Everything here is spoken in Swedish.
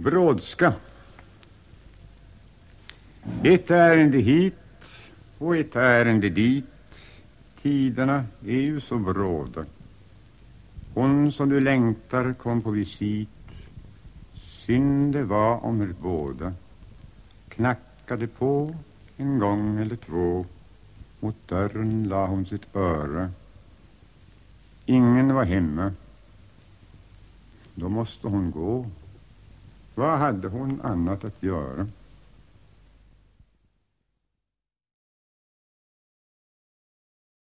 Brådska. Ett ärende hit och ett ärende dit. Tiderna är ju så bråda. Hon som du längtar kom på visit. Synd det var om er båda. Knackade på en gång eller två. Mot dörren la hon sitt öra. Ingen var hemma. Då måste hon gå. Vad hade hon annat att göra?